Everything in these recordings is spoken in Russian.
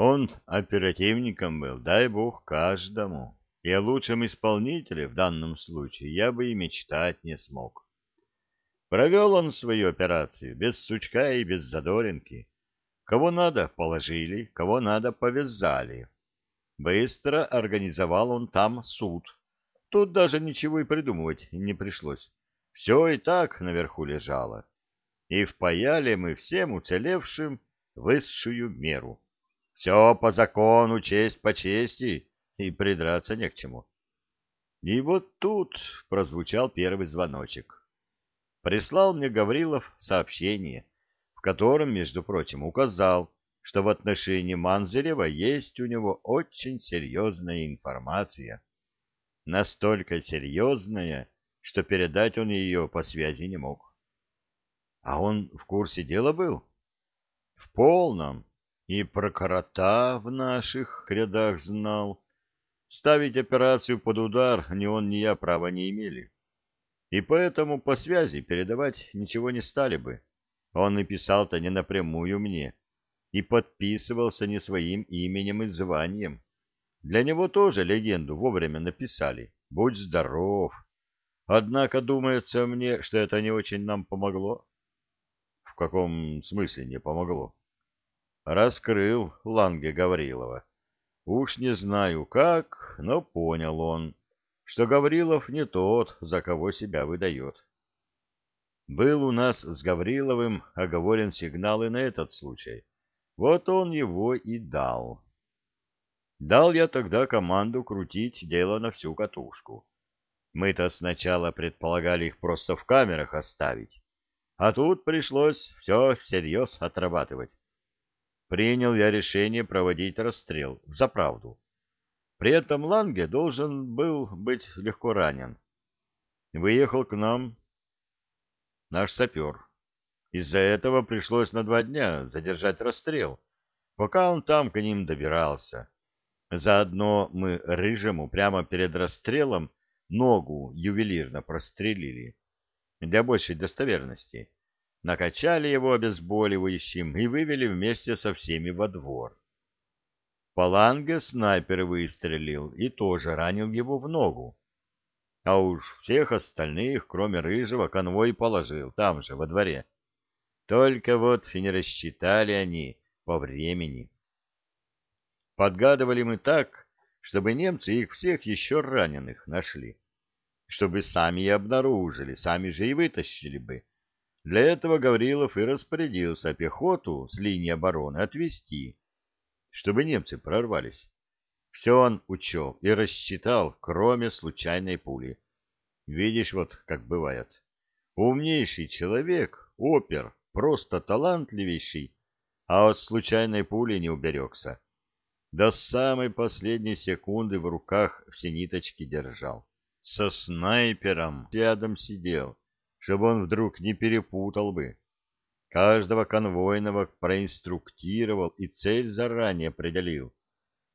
Он оперативником был, дай бог, каждому. И о лучшем исполнителе в данном случае я бы и мечтать не смог. Провел он свою операцию без сучка и без задоринки. Кого надо, положили, кого надо, повязали. Быстро организовал он там суд. Тут даже ничего и придумывать не пришлось. Все и так наверху лежало. И впаяли мы всем уцелевшим высшую меру. Все по закону, честь по чести, и придраться не к чему. И вот тут прозвучал первый звоночек прислал мне Гаврилов сообщение, в котором, между прочим, указал, что в отношении Манзарева есть у него очень серьезная информация. Настолько серьезная, что передать он ее по связи не мог. А он в курсе дела был? В полном. И про крота в наших рядах знал. Ставить операцию под удар ни он, ни я права не имели и поэтому по связи передавать ничего не стали бы. Он и писал-то не напрямую мне, и подписывался не своим именем и званием. Для него тоже легенду вовремя написали. Будь здоров. Однако думается мне, что это не очень нам помогло. В каком смысле не помогло? Раскрыл Ланге Гаврилова. Уж не знаю как, но понял он, что Гаврилов не тот, за кого себя выдает. Был у нас с Гавриловым оговорен сигнал и на этот случай. Вот он его и дал. Дал я тогда команду крутить дело на всю катушку. Мы-то сначала предполагали их просто в камерах оставить, а тут пришлось все всерьез отрабатывать. Принял я решение проводить расстрел, за правду. При этом Ланге должен был быть легко ранен. Выехал к нам наш сапер. Из-за этого пришлось на два дня задержать расстрел, пока он там к ним добирался. Заодно мы Рыжему прямо перед расстрелом ногу ювелирно прострелили для большей достоверности. Накачали его обезболивающим и вывели вместе со всеми во двор. Паланге снайпер выстрелил и тоже ранил его в ногу. А уж всех остальных, кроме Рыжего, конвой положил там же, во дворе. Только вот и не рассчитали они по времени. Подгадывали мы так, чтобы немцы их всех еще раненых нашли. Чтобы сами и обнаружили, сами же и вытащили бы. Для этого Гаврилов и распорядился пехоту с линии обороны отвести чтобы немцы прорвались. Все он учел и рассчитал, кроме случайной пули. Видишь, вот как бывает. Умнейший человек, опер, просто талантливейший, а от случайной пули не уберегся. До самой последней секунды в руках все ниточки держал. Со снайпером рядом сидел, чтобы он вдруг не перепутал бы. Каждого конвойного проинструктировал и цель заранее определил.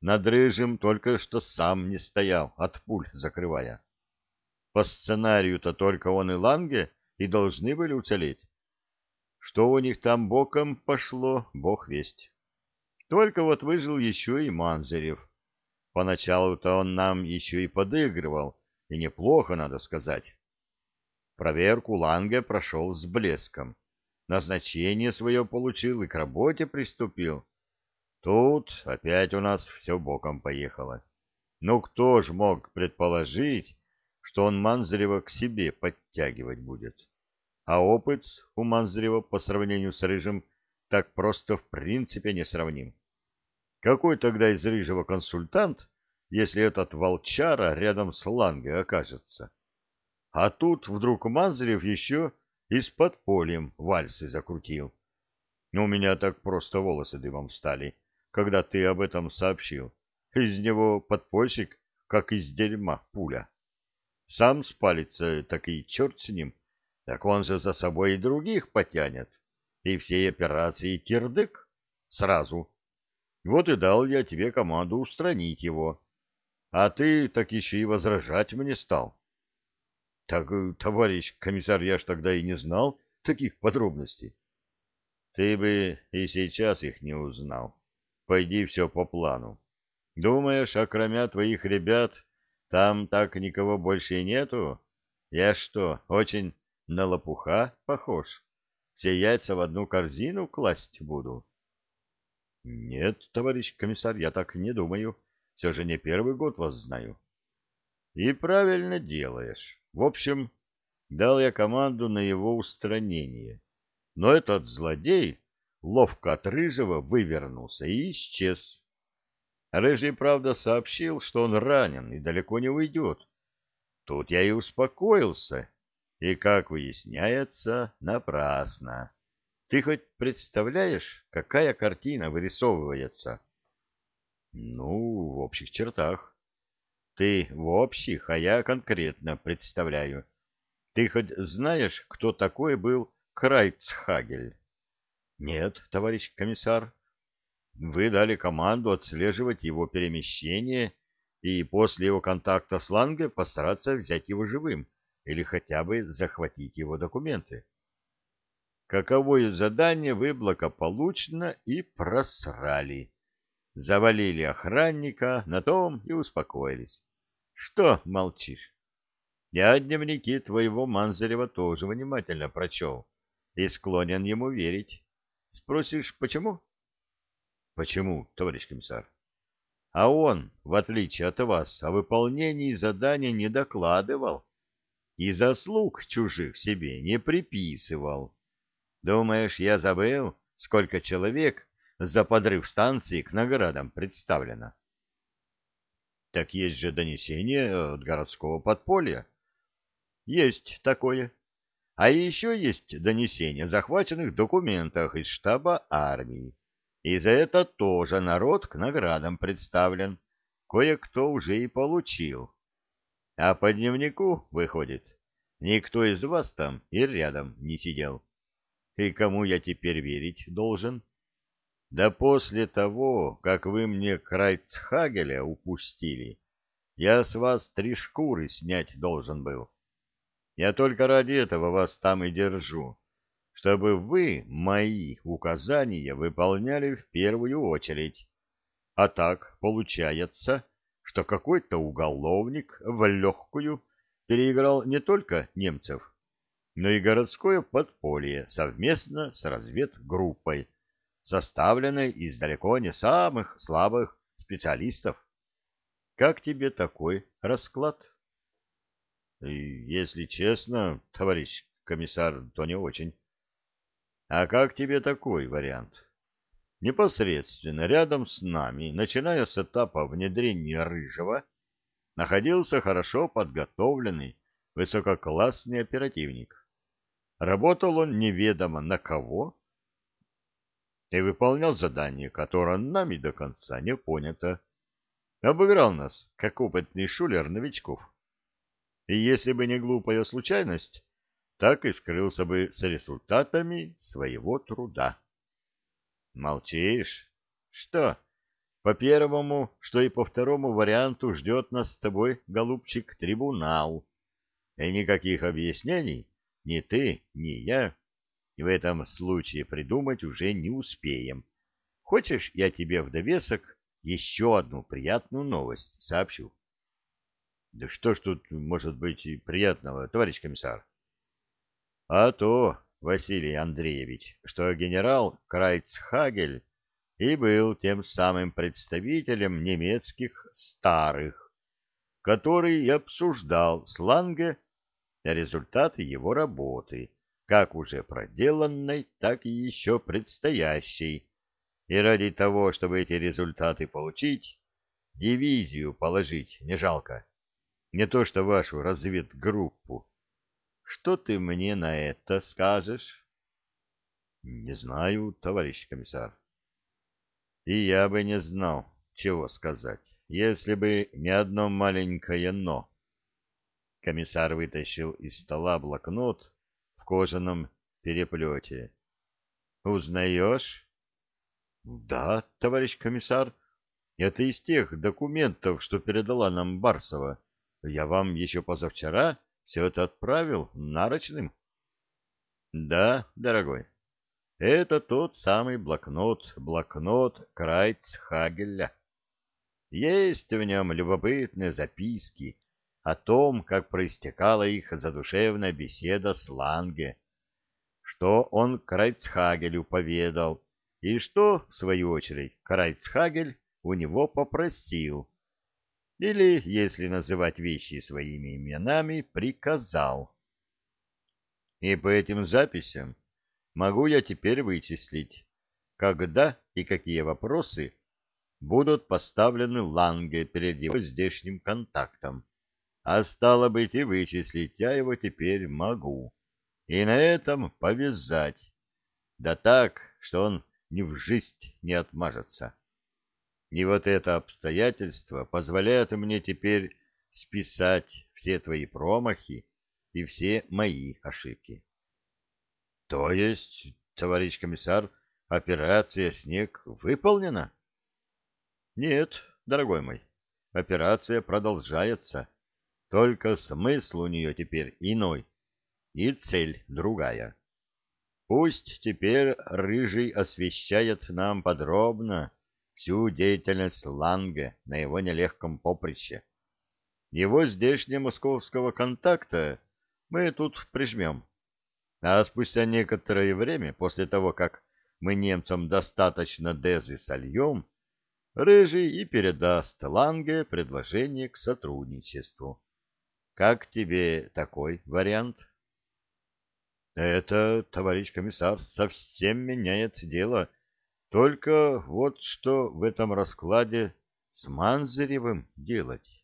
Над Рыжим только что сам не стоял, от пуль закрывая. По сценарию-то только он и Ланге и должны были уцелеть. Что у них там боком пошло, бог весть. Только вот выжил еще и Манзарев. Поначалу-то он нам еще и подыгрывал, и неплохо, надо сказать. Проверку Ланге прошел с блеском назначение свое получил и к работе приступил. Тут опять у нас все боком поехало. Ну кто ж мог предположить, что он Манзарева к себе подтягивать будет? А опыт у Манзарева по сравнению с Рыжим так просто в принципе не сравним. Какой тогда из Рыжего консультант, если этот волчара рядом с Ланге окажется? А тут вдруг Манзарев еще и с подпольем вальсы закрутил. У меня так просто волосы дымом встали, когда ты об этом сообщил. Из него подпольщик, как из дерьма пуля. Сам спалится, так и черт с ним. Так он же за собой и других потянет. И всей операции кирдык сразу. Вот и дал я тебе команду устранить его. А ты так еще и возражать мне стал. — Так, э, товарищ комиссар, я ж тогда и не знал таких подробностей. — Ты бы и сейчас их не узнал. пойди все по плану. Думаешь, окромя твоих ребят, там так никого больше и нету? Я что, очень на лопуха похож? Все яйца в одну корзину класть буду? Нет, товарищ комиссар, я так не думаю. Все же не первый год вас знаю. И правильно делаешь. В общем, дал я команду на его устранение. Но этот злодей ловко от Рыжего вывернулся и исчез. Рыжий, правда, сообщил, что он ранен и далеко не уйдет. Тут я и успокоился, и, как выясняется, напрасно. Ты хоть представляешь, какая картина вырисовывается? Ну, в общих чертах. Ты в общих, а я конкретно представляю. Ты хоть знаешь, кто такой был Крайцхагель? Нет, товарищ комиссар. Вы дали команду отслеживать его перемещение и после его контакта с Ланге постараться взять его живым или хотя бы захватить его документы. Каковое задание вы благополучно и просрали. Завалили охранника, на том и успокоились. Что молчишь? Я дневники твоего Манзарева тоже внимательно прочел и склонен ему верить. Спросишь, почему? Почему, товарищ комиссар? А он, в отличие от вас, о выполнении задания не докладывал и заслуг чужих себе не приписывал. Думаешь, я забыл, сколько человек за подрыв станции к наградам представлено? Так есть же донесение от городского подполья. Есть такое. А еще есть донесение о захваченных документах из штаба армии. И за это тоже народ к наградам представлен. Кое-кто уже и получил. А по дневнику, выходит, никто из вас там и рядом не сидел. И кому я теперь верить должен? Да после того, как вы мне Крайцхагеля упустили, я с вас три шкуры снять должен был. Я только ради этого вас там и держу, чтобы вы мои указания выполняли в первую очередь. А так получается, что какой-то уголовник в легкую переиграл не только немцев, но и городское подполье совместно с разведгруппой, составленной из далеко не самых слабых специалистов. Как тебе такой расклад? Если честно, товарищ комиссар, то не очень. А как тебе такой вариант? Непосредственно рядом с нами, начиная с этапа внедрения рыжего, находился хорошо подготовленный высококлассный оперативник. Работал он неведомо на кого и выполнял задание, которое нами до конца не понято. Обыграл нас, как опытный шулер новичков. И если бы не глупая случайность, так и скрылся бы с результатами своего труда. Молчишь? Что? По первому, что и по второму варианту ждет нас с тобой, голубчик, трибунал. И никаких объяснений ни ты, ни я в этом случае придумать уже не успеем. Хочешь, я тебе в довесок еще одну приятную новость сообщу? Да что ж тут может быть приятного, товарищ комиссар? А то, Василий Андреевич, что генерал Крайцхагель и был тем самым представителем немецких старых, который и обсуждал с Ланге результаты его работы, как уже проделанной, так и еще предстоящей. И ради того, чтобы эти результаты получить, дивизию положить не жалко не то что вашу разведгруппу. Что ты мне на это скажешь? Не знаю, товарищ комиссар. И я бы не знал, чего сказать, если бы не одно маленькое «но». Комиссар вытащил из стола блокнот в кожаном переплете. «Узнаешь?» «Да, товарищ комиссар, это из тех документов, что передала нам Барсова. Я вам еще позавчера все это отправил нарочным. Да, дорогой. Это тот самый блокнот, блокнот Крайцхагеля. Есть в нем любопытные записки о том, как проистекала их задушевная беседа с Ланге, что он Крайцхагелю поведал, и что, в свою очередь, Крайцхагель у него попросил, или, если называть вещи своими именами, приказал. И по этим записям могу я теперь вычислить, когда и какие вопросы будут поставлены Ланге перед его здешним контактом. А стало быть, и вычислить я его теперь могу. И на этом повязать. Да так, что он ни в жизнь не отмажется. И вот это обстоятельство позволяет мне теперь списать все твои промахи и все мои ошибки. — То есть, товарищ комиссар, операция «Снег» выполнена? — нет, дорогой мой, операция продолжается, только смысл у нее теперь иной и цель другая. Пусть теперь Рыжий освещает нам подробно всю деятельность Ланге на его нелегком поприще. Его здешнего московского контакта мы тут прижмем. А спустя некоторое время, после того, как мы немцам достаточно дезы сольем, Рыжий и передаст Ланге предложение к сотрудничеству. Как тебе такой вариант? Это, товарищ комиссар, совсем меняет дело. Только вот что в этом раскладе с Манзаревым делать?